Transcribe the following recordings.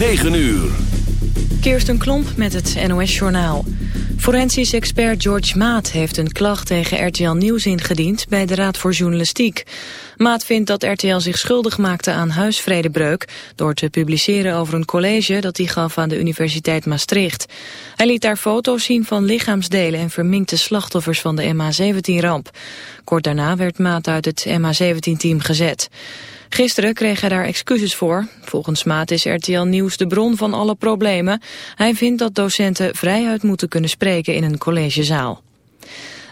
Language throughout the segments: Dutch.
9 uur. Kirsten Klomp met het NOS-journaal. Forensisch expert George Maat heeft een klacht tegen RTL Nieuws ingediend bij de Raad voor Journalistiek. Maat vindt dat RTL zich schuldig maakte aan huisvredebreuk door te publiceren over een college dat hij gaf aan de Universiteit Maastricht. Hij liet daar foto's zien van lichaamsdelen en verminkte slachtoffers van de MH17-ramp. Kort daarna werd Maat uit het MH17-team gezet. Gisteren kreeg hij daar excuses voor. Volgens Maat is RTL Nieuws de bron van alle problemen. Hij vindt dat docenten vrijuit moeten kunnen spreken in een collegezaal.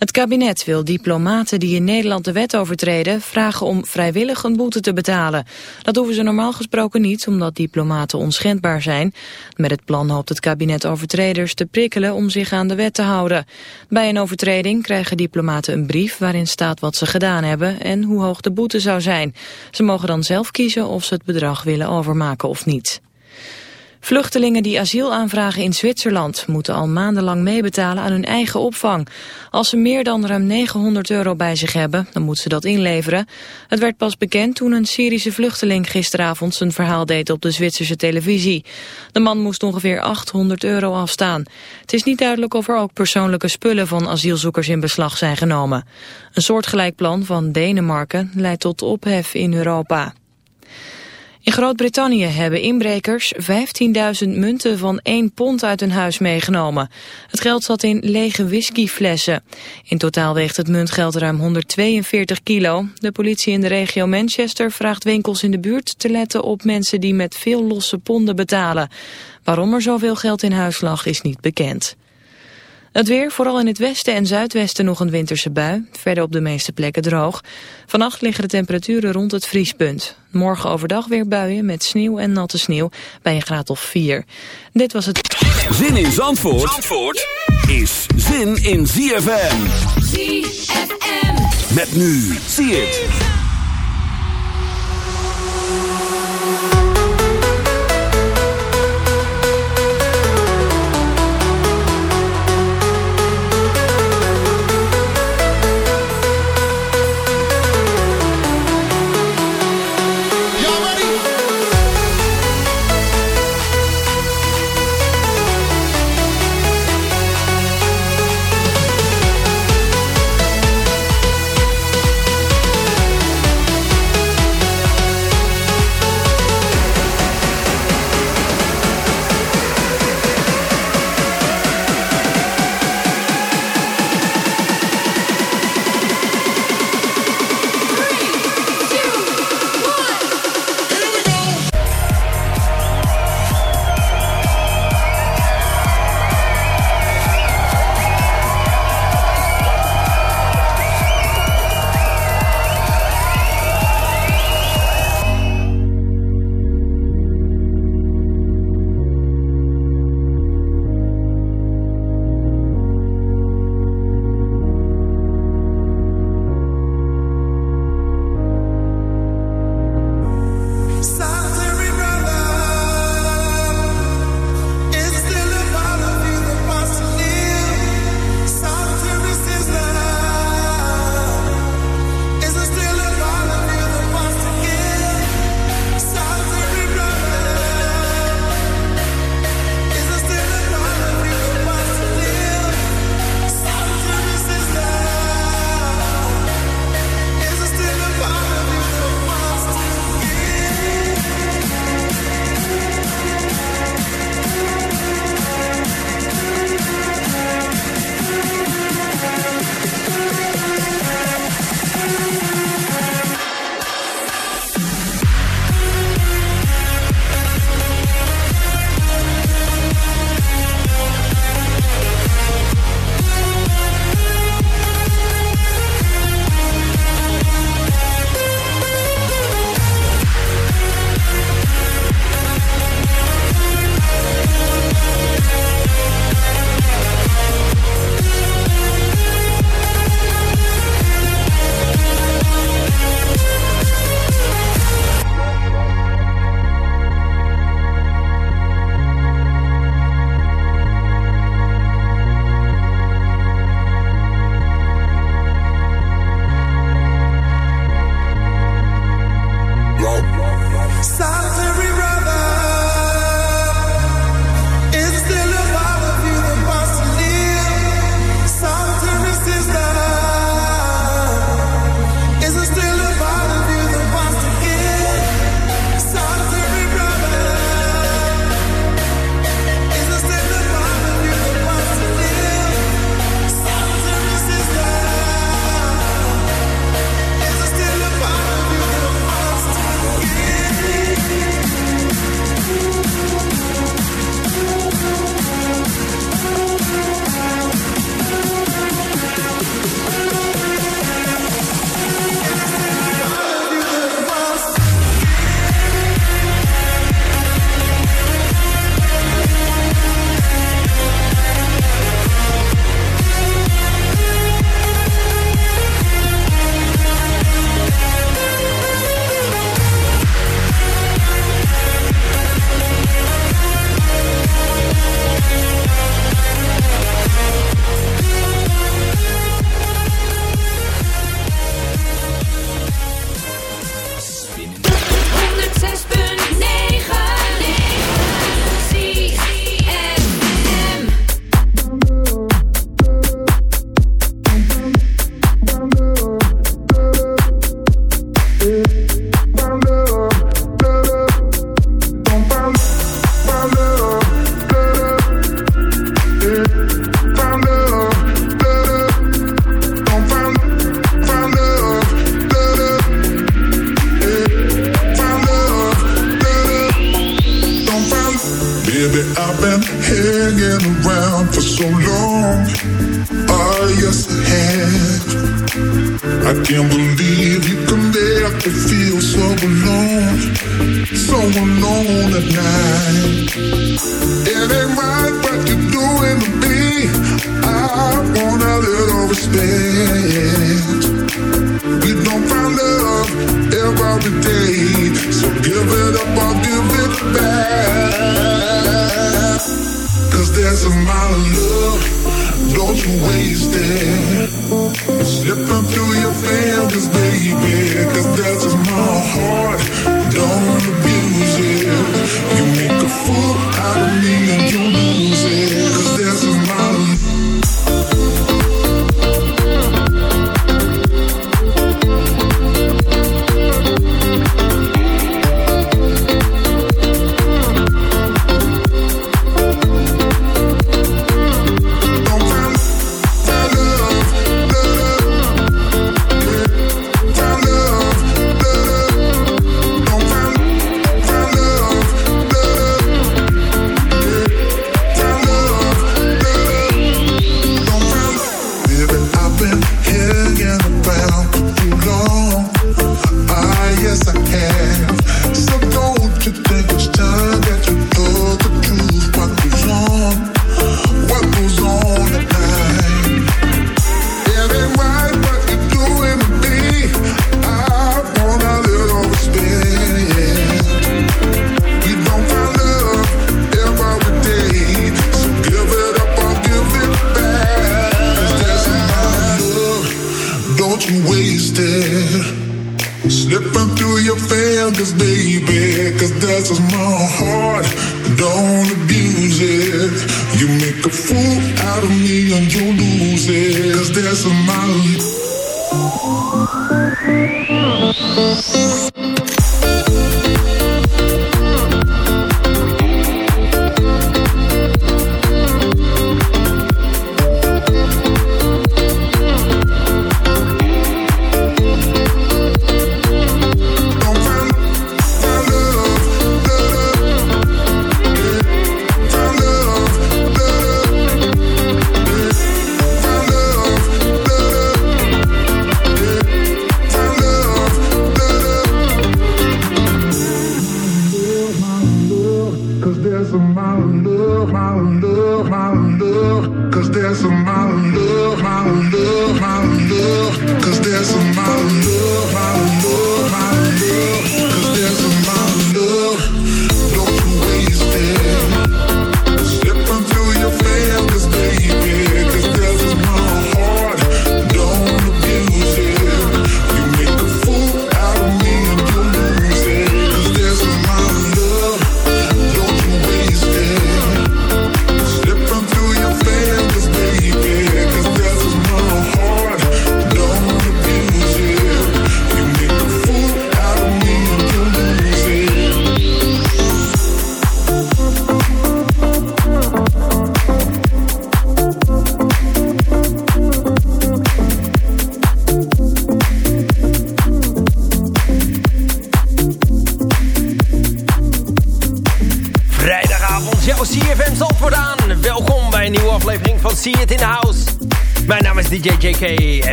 Het kabinet wil diplomaten die in Nederland de wet overtreden vragen om vrijwillig een boete te betalen. Dat hoeven ze normaal gesproken niet, omdat diplomaten onschendbaar zijn. Met het plan hoopt het kabinet overtreders te prikkelen om zich aan de wet te houden. Bij een overtreding krijgen diplomaten een brief waarin staat wat ze gedaan hebben en hoe hoog de boete zou zijn. Ze mogen dan zelf kiezen of ze het bedrag willen overmaken of niet. Vluchtelingen die asiel aanvragen in Zwitserland moeten al maandenlang meebetalen aan hun eigen opvang. Als ze meer dan ruim 900 euro bij zich hebben, dan moeten ze dat inleveren. Het werd pas bekend toen een Syrische vluchteling gisteravond zijn verhaal deed op de Zwitserse televisie. De man moest ongeveer 800 euro afstaan. Het is niet duidelijk of er ook persoonlijke spullen van asielzoekers in beslag zijn genomen. Een soortgelijk plan van Denemarken leidt tot ophef in Europa. In Groot-Brittannië hebben inbrekers 15.000 munten van 1 pond uit hun huis meegenomen. Het geld zat in lege whiskyflessen. In totaal weegt het muntgeld ruim 142 kilo. De politie in de regio Manchester vraagt winkels in de buurt te letten op mensen die met veel losse ponden betalen. Waarom er zoveel geld in huis lag is niet bekend. Het weer, vooral in het westen en zuidwesten nog een winterse bui. Verder op de meeste plekken droog. Vannacht liggen de temperaturen rond het vriespunt. Morgen overdag weer buien met sneeuw en natte sneeuw bij een graad of 4. Dit was het... Zin in Zandvoort, Zandvoort is zin in ZFM. ZFM. Met nu, zie het.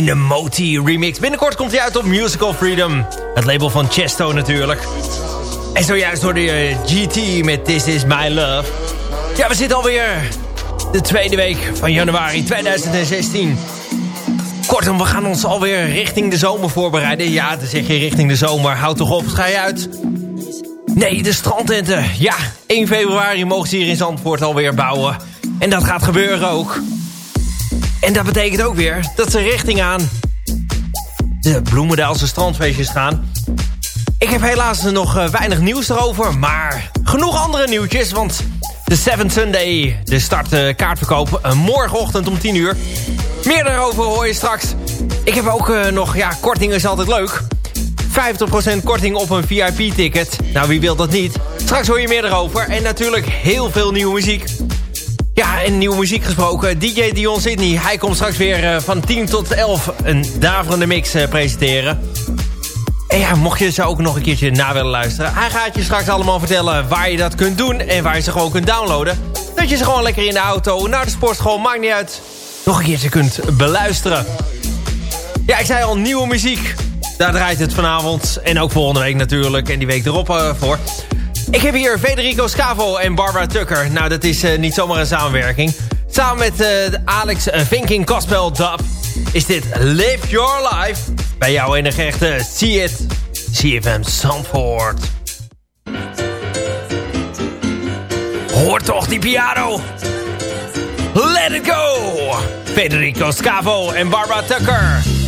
in de Moti remix. Binnenkort komt hij uit op Musical Freedom. Het label van Chesto natuurlijk. En zojuist hoorde je GT met This Is My Love. Ja, we zitten alweer de tweede week van januari 2016. Kortom, we gaan ons alweer richting de zomer voorbereiden. Ja, dan zeg je richting de zomer. Houd toch op, ga je uit. Nee, de strandtenten. Ja, 1 februari mogen ze hier in Zandvoort alweer bouwen. En dat gaat gebeuren ook. En dat betekent ook weer dat ze richting aan de Bloemendaalse strandfeestjes gaan. Ik heb helaas nog eh, weinig nieuws erover, maar genoeg andere nieuwtjes. Want de 7 Sunday, de start eh, kaartverkoop eh, morgenochtend om 10 uur. Meer daarover hoor je straks. Ik heb ook nog, ja, korting is altijd leuk. 50% korting op een VIP-ticket. Nou, wie wil dat niet? Straks hoor je meer erover. En natuurlijk heel veel nieuwe muziek. Ja, en nieuwe muziek gesproken. DJ Dion Sydney, hij komt straks weer uh, van 10 tot 11 een daverende mix uh, presenteren. En ja, mocht je ze ook nog een keertje na willen luisteren... hij gaat je straks allemaal vertellen waar je dat kunt doen... en waar je ze gewoon kunt downloaden. Dat je ze gewoon lekker in de auto, naar de sportschool, maakt niet uit... nog een keertje kunt beluisteren. Ja, ik zei al, nieuwe muziek. Daar draait het vanavond. En ook volgende week natuurlijk. En die week erop uh, voor. Ik heb hier Federico Scavo en Barbara Tucker. Nou, dat is uh, niet zomaar een samenwerking. Samen met uh, Alex Vinking Gospel Dub is dit Live Your Life. Bij jou in de gerechte See It. CFM Zandvoort. Hoor toch die piano. Let it go. Federico Scavo en Barbara Tucker.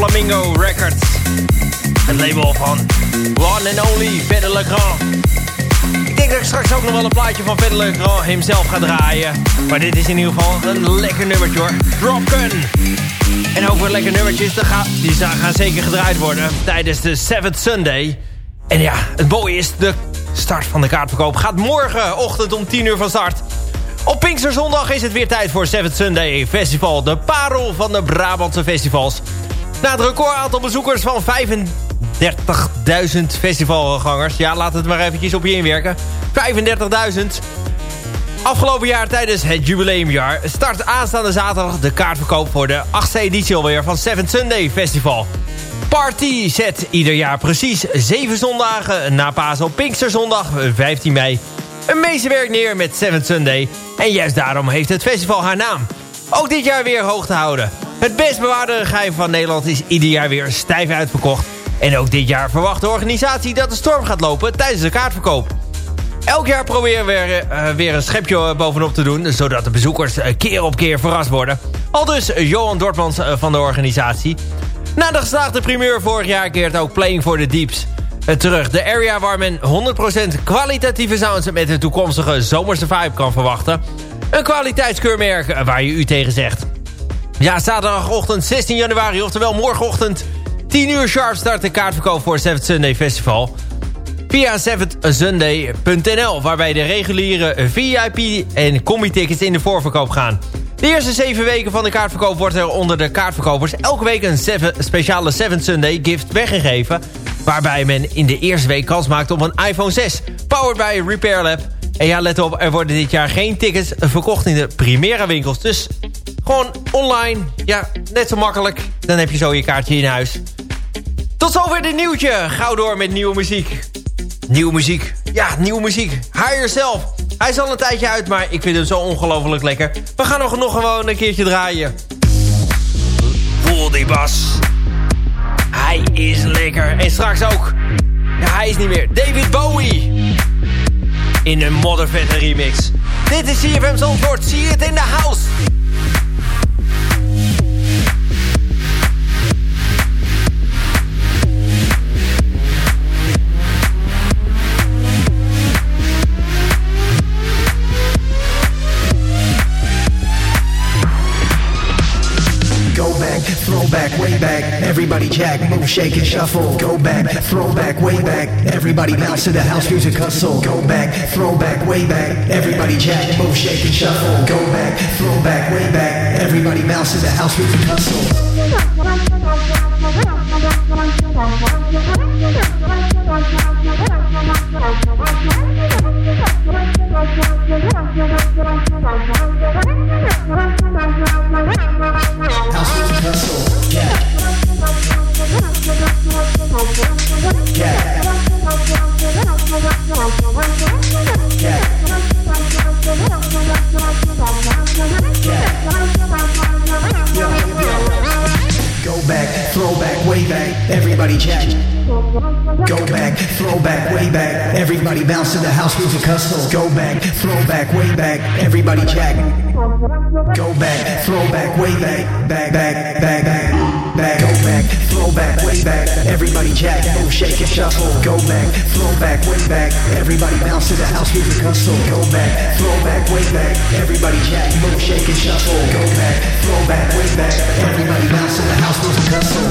Flamingo Records. Het label van One and Only Fedde Legrand. Ik denk dat ik straks ook nog wel een plaatje van Fedde Legrand hemzelf ga draaien. Maar dit is in ieder geval een lekker nummertje hoor. Drop Gun. En weer lekker nummertjes, die gaan zeker gedraaid worden tijdens de 7th Sunday. En ja, het mooie is, de start van de kaartverkoop gaat morgenochtend om 10 uur van start. Op Pinksterzondag is het weer tijd voor 7th Sunday Festival. De parel van de Brabantse festivals. Na het recordaantal bezoekers van 35.000 festivalgangers. Ja, laat het maar eventjes op je inwerken. 35.000. Afgelopen jaar tijdens het jubileumjaar start aanstaande zaterdag de kaartverkoop voor de 8e editie alweer van 7 Sunday Festival. Party zet ieder jaar precies 7 zondagen na Pasen Pinksterzondag 15 mei een meesterwerk neer met 7 Sunday. En juist daarom heeft het festival haar naam. Ook dit jaar weer hoog te houden. Het best bewaarde geheim van Nederland is ieder jaar weer stijf uitverkocht. En ook dit jaar verwacht de organisatie dat de storm gaat lopen tijdens de kaartverkoop. Elk jaar proberen we weer, uh, weer een schepje bovenop te doen... zodat de bezoekers uh, keer op keer verrast worden. Al dus Johan Dortmans van de organisatie. Na de geslaagde primeur vorig jaar keert ook Playing for the Deeps terug. De area waar men 100% kwalitatieve sounds met de toekomstige zomerse vibe kan verwachten. Een kwaliteitskeurmerk waar je u tegen zegt. Ja, zaterdagochtend 16 januari, oftewel morgenochtend 10 uur sharp start de kaartverkoop voor 7 Sunday Festival. Via 7sunday.nl, waarbij de reguliere VIP en combi-tickets in de voorverkoop gaan. De eerste 7 weken van de kaartverkoop wordt er onder de kaartverkopers elke week een speciale 7 Sunday gift weggegeven. Waarbij men in de eerste week kans maakt op een iPhone 6. Powered by Repair Lab. En ja, let op, er worden dit jaar geen tickets verkocht in de Primera winkels. Dus gewoon online. Ja, net zo makkelijk. Dan heb je zo je kaartje in huis. Tot zover dit nieuwtje. Gauw door met nieuwe muziek. Nieuwe muziek. Ja, nieuwe muziek. Hire Yourself. Hij is al een tijdje uit, maar ik vind hem zo ongelooflijk lekker. We gaan nog, nog gewoon een keertje draaien. Voel die bas. Hij is lekker. En straks ook. Hij is niet meer. David Bowie. In een moddervette remix. Dit is CFM Zandvoort. Zie het in de house. Back, way back. Everybody jack, move, shake and shuffle. Go back, throw back, way back. Everybody bounce to the house music hustle. Go back, throw back, way back. Everybody jack, move, shake and shuffle. Go back, throw back, way back. Everybody bounce to the house music hustle. Yeah. Yeah. Yeah. Go back, throw back, way back, everybody jack. Go back, throw back, way back, everybody bounce to the house music hustle. Go back, throw back, way back, everybody jack. Go back, throw back, way back, back, back, back, back back, go back, throw back, way back. Everybody jack, move, shake and shuffle. Go back, throw back, way back. Everybody bounce to the house music hustle. Go back, throw back, way back. Everybody jack, move, shake and shuffle. Go back, throw back, way back. Everybody bounce to the house music hustle.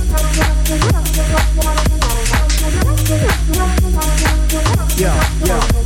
Yeah, yeah.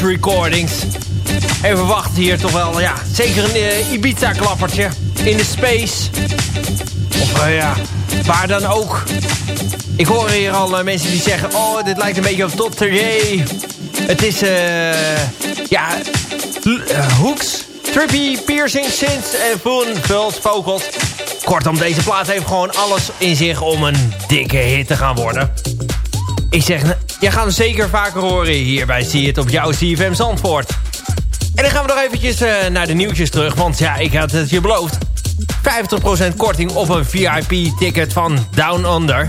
Recordings. Even wachten hier toch wel, ja, zeker een uh, Ibiza-klappertje. In de space. Of uh, ja, waar dan ook. Ik hoor hier al mensen die zeggen... Oh, dit lijkt een beetje op Dr. J. Het is, eh, ja, hooks, trippy, piercing, synths en vult, vocals. Kortom, deze plaat heeft gewoon alles in zich om een dikke hit te gaan worden. Ik zeg, je gaat zeker vaker horen hier bij See It op jouw CFM Zandvoort. En dan gaan we nog eventjes uh, naar de nieuwtjes terug, want ja, ik had het je beloofd. 50% korting op een VIP-ticket van Down Under.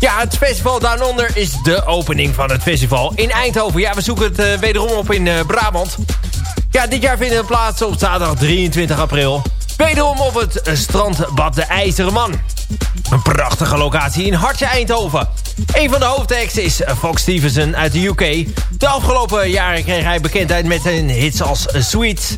Ja, het festival Down Under is de opening van het festival in Eindhoven. Ja, we zoeken het uh, wederom op in uh, Brabant. Ja, dit jaar vindt het plaats op zaterdag 23 april. Wederom op het strandbad De IJzeren Man. Een prachtige locatie in Hartje Eindhoven. Een van de hoofdacts is Fox Stevenson uit de UK. De afgelopen jaren kreeg hij bekendheid met zijn hits als Sweet...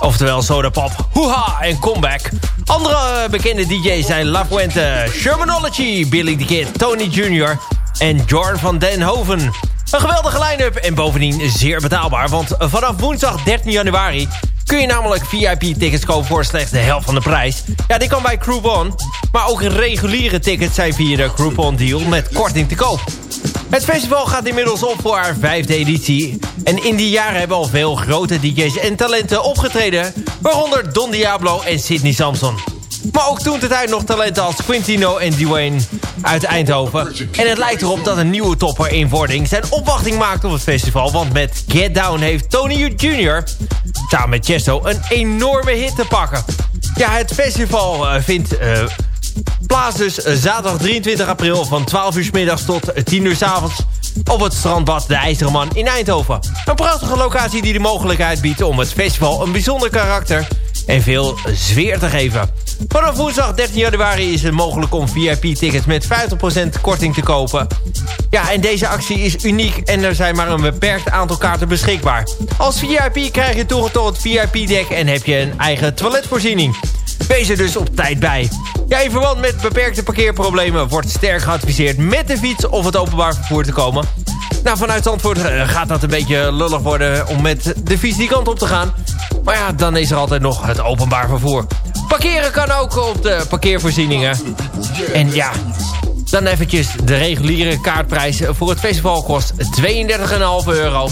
oftewel Soda Pop, Hoo-Ha en Comeback. Andere bekende DJ's zijn La Fuente, Shermanology, Billy the Kid, Tony Jr. en Jorn van den Hoven. Een geweldige line-up en bovendien zeer betaalbaar... want vanaf woensdag 13 januari kun je namelijk VIP-tickets kopen voor slechts de helft van de prijs. Ja, die kan bij Groupon. Maar ook reguliere tickets zijn via de Groupon-deal met korting te koop. Het festival gaat inmiddels op voor haar vijfde editie. En in die jaren hebben al veel grote DJ's en talenten opgetreden. Waaronder Don Diablo en Sidney Samson. Maar ook toen de tijd nog talenten als Quintino en Dwayne uit Eindhoven. En het lijkt erop dat een nieuwe topper in wording zijn opwachting maakt op het festival. Want met Get Down heeft Tony Jr. samen met Chesto een enorme hit te pakken. Ja, het festival uh, vindt... Uh, plaats dus uh, zaterdag 23 april van 12 uur middags tot 10 uur s avonds op het strandbad De IJzeren Man in Eindhoven. Een prachtige locatie die de mogelijkheid biedt om het festival een bijzonder karakter en veel sfeer te geven. Vanaf woensdag 13 januari is het mogelijk om VIP-tickets met 50% korting te kopen. Ja, en deze actie is uniek en er zijn maar een beperkt aantal kaarten beschikbaar. Als VIP krijg je toegang tot het VIP-deck en heb je een eigen toiletvoorziening. Wees er dus op tijd bij. Ja, in verband met beperkte parkeerproblemen wordt sterk geadviseerd met de fiets of het openbaar vervoer te komen. Nou, vanuit Zandvoort eh, gaat dat een beetje lullig worden om met de fiets die kant op te gaan. Maar ja, dan is er altijd nog het openbaar vervoer. Parkeren kan ook op de parkeervoorzieningen. En ja, dan eventjes de reguliere kaartprijs voor het festival kost 32,5 euro.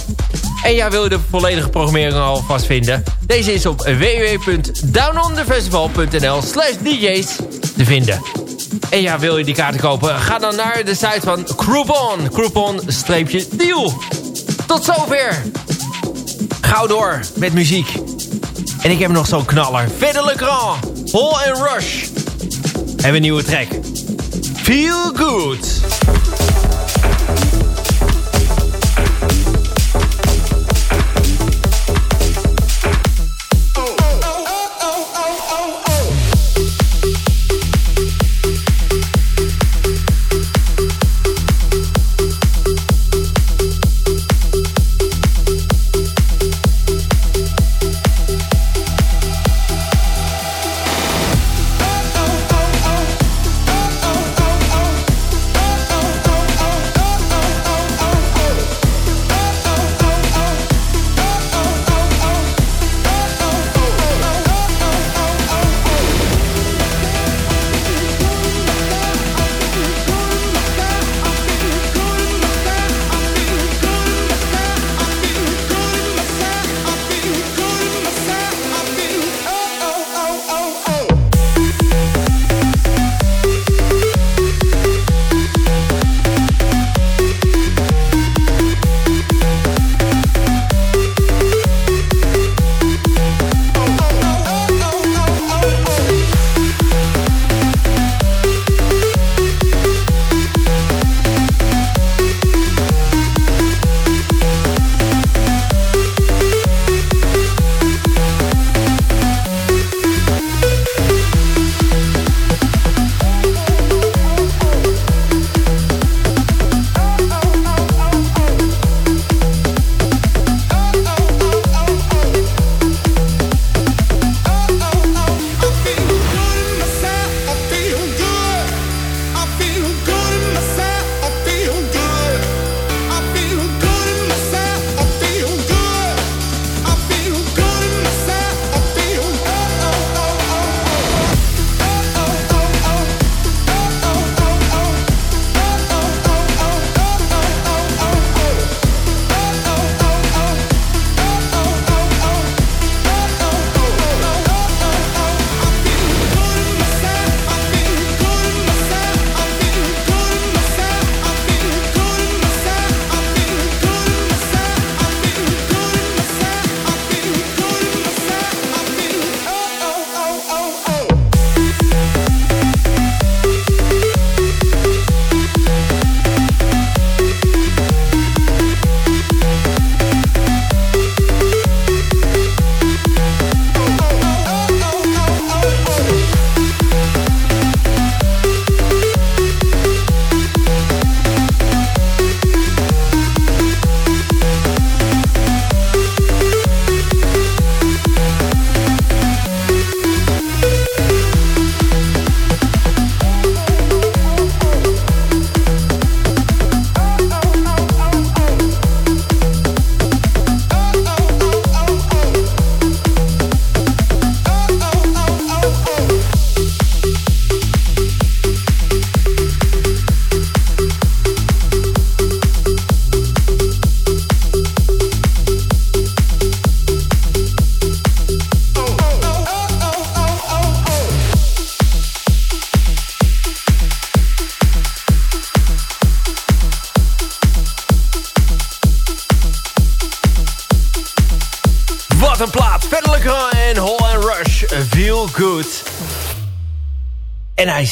En ja, wil je de volledige programmering alvast vinden? Deze is op www.downonthefestival.nl slash dj's te vinden. En ja, wil je die kaarten kopen? Ga dan naar de site van Groupon. Groupon-deal. Tot zover. Gauw door met muziek. En ik heb nog zo'n knaller. Verder Le Grand. Hall Rush. Hebben een nieuwe track. Feel Good.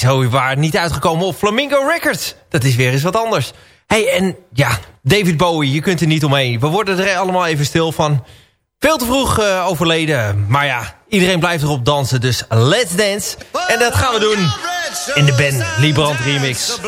Hij zo waar niet uitgekomen op Flamingo Records. Dat is weer eens wat anders. hey, en ja, David Bowie, je kunt er niet omheen. We worden er allemaal even stil van. Veel te vroeg uh, overleden. Maar ja, iedereen blijft erop dansen. Dus let's dance. En dat gaan we doen in de Ben Liebrand remix.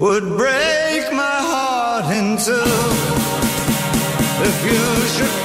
would break my heart in two. If you should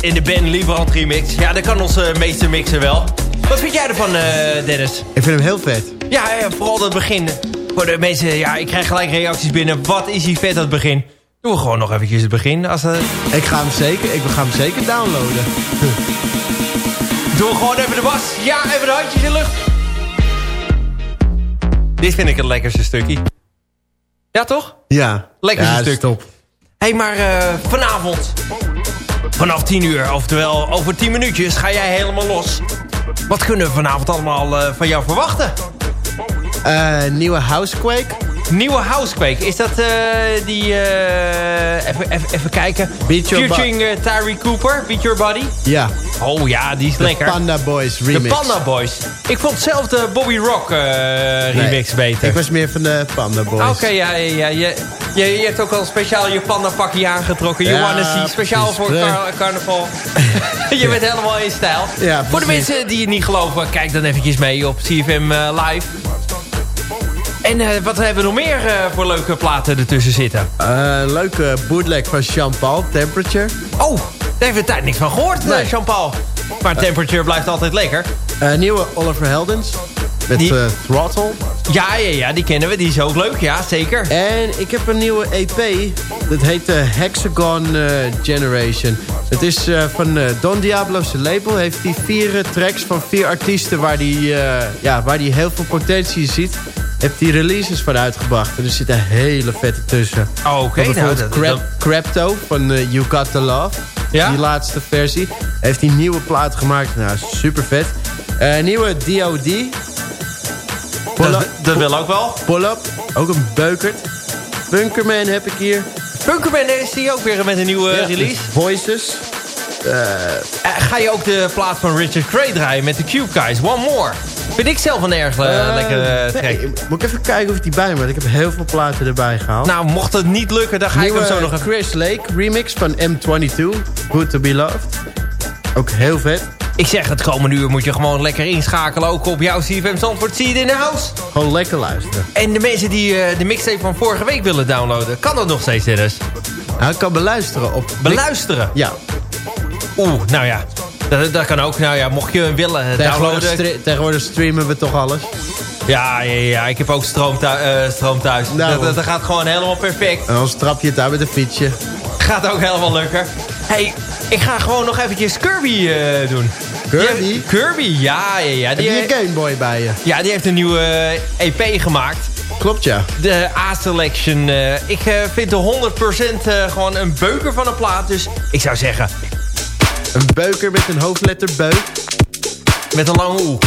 in de Ben Liebrand remix. Ja, dat kan onze meeste mixen wel. Wat vind jij ervan, eh, Dennis? Ik vind hem heel vet. Ja, ja, vooral het begin. Voor de mensen, ja, ik krijg gelijk reacties binnen. Wat is die vet, dat begin. Doe gewoon nog eventjes het begin. Als, uh... Ik ga hem zeker, ik ga hem zeker downloaden. Doe gewoon even de bas. Ja, even de handjes in de lucht. Dit vind ik het lekkerste stukje. Ja, toch? Ja. Lekkerste ja, stuk. top. Hé, hey, maar uh, vanavond, vanaf 10 uur, oftewel over 10 minuutjes, ga jij helemaal los. Wat kunnen we vanavond allemaal uh, van jou verwachten? Uh, nieuwe Housequake. Nieuwe Housequake. Is dat uh, die... Uh, even, even, even kijken. Featuring uh, Tyree Cooper. Beat Your Body. Ja. Oh ja, die is de lekker. De Panda Boys remix. De Panda Boys. Ik vond zelf de Bobby Rock remix nee, beter. Ik was meer van de Panda Boys. Oké, okay, ja, ja, ja. Je, je, hebt ook al speciaal je panda pakje aangetrokken. You ja, wanna see. Speciaal voor car carnaval. je bent helemaal in stijl. Ja, voor de mensen die het niet geloven, kijk dan eventjes mee op CFM Live. En uh, wat hebben we nog meer uh, voor leuke platen ertussen zitten? Uh, leuke bootleg van Jean-Paul, Temperature. Oh, daar we tijd niks van gehoord, nee. Jean-Paul. Maar Temperature blijft altijd lekker. nieuwe Oliver Heldens. Met die... Throttle. Ja, ja, ja, die kennen we. Die is ook leuk, ja, zeker. En ik heb een nieuwe EP. Dat heet de Hexagon Generation. Het is van Don Diablo's label. Heeft hij vier tracks van vier artiesten waar hij ja, waar die heel veel potentie ziet heb die releases van uitgebracht. En er zitten hele vette tussen. Oh, oké. Okay. Nou, Crap, Crapto van uh, You Got The Love. Ja? Die laatste versie. Heeft die nieuwe plaat gemaakt. Nou, super vet. Uh, nieuwe DOD. Dat, dat wil ook wel. Pull-up. Ook een beukert. Bunkerman heb ik hier. Bunkerman is die ook weer met een nieuwe ja, release. Voices. Uh, ga je ook de plaat van Richard Cray draaien met de Cube Guys? One More. Vind ik zelf een erg uh, lekkere track. Nee, moet ik even kijken of die bij me Ik heb heel veel platen erbij gehaald. Nou, mocht het niet lukken, dan ga Nieuwe ik hem zo nog even... Chris Lake remix van M22. Good to be loved. Ook heel vet. Ik zeg, het komende uur moet je gewoon lekker inschakelen. Ook op jouw CFM Zandvoort. Zie je in de house. Gewoon lekker luisteren. En de mensen die uh, de mixtape van vorige week willen downloaden. Kan dat nog steeds, Dennis? Nou, ik kan beluisteren op... Beluisteren? Ja. Oeh, nou ja. Dat, dat kan ook. Nou ja, mocht je willen tegenwoordig downloaden... Stre tegenwoordig streamen we toch alles? Ja, ja, ja. ik heb ook stroom, uh, stroom thuis. Nou, dat, dat, dat, gaat gewoon helemaal perfect. En dan trap je het uit met een fietsje. Gaat ook helemaal lukken. hey, ik ga gewoon nog eventjes Kirby uh, doen. Kirby? Kirby, ja, ja, ja. Die heb je een Gameboy bij je? Ja, die heeft een nieuwe EP gemaakt. Klopt, ja. De A-Selection. Ik vind de 100% gewoon een beuker van een plaat. Dus ik zou zeggen, een beuker met een hoofdletter beuk. Met een lange oe.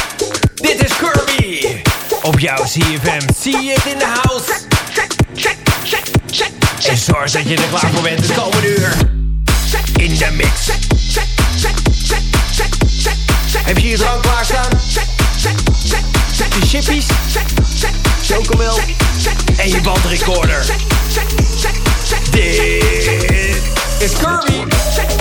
Dit is Kirby. Op jouw CFM. See it in the house. En zorg dat je er klaar voor bent het komende uur. In de mix. Heb je je drank klaarstaan? De chippies. Chocomel. En je bandrecorder. Dit is Kirby.